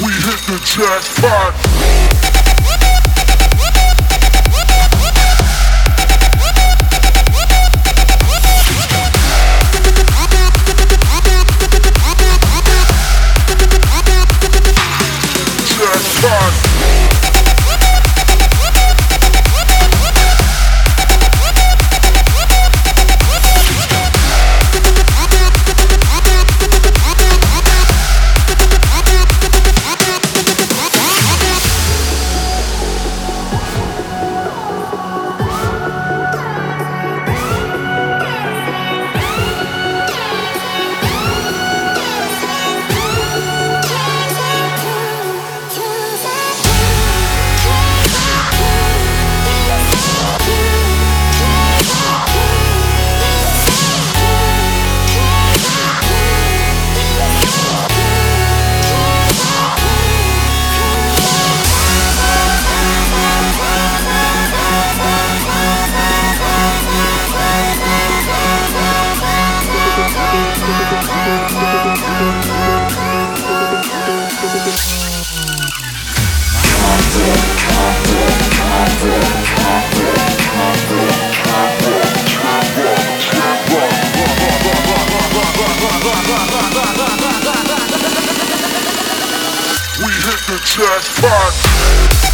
We hit the jackpot. The jackpot.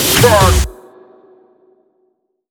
start